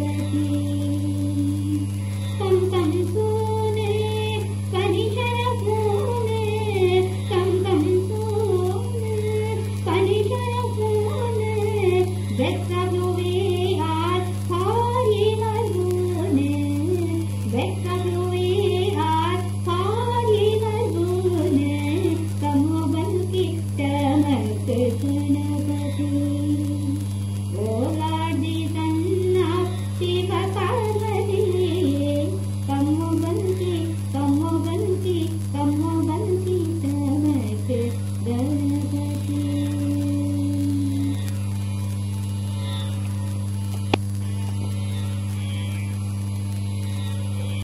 let you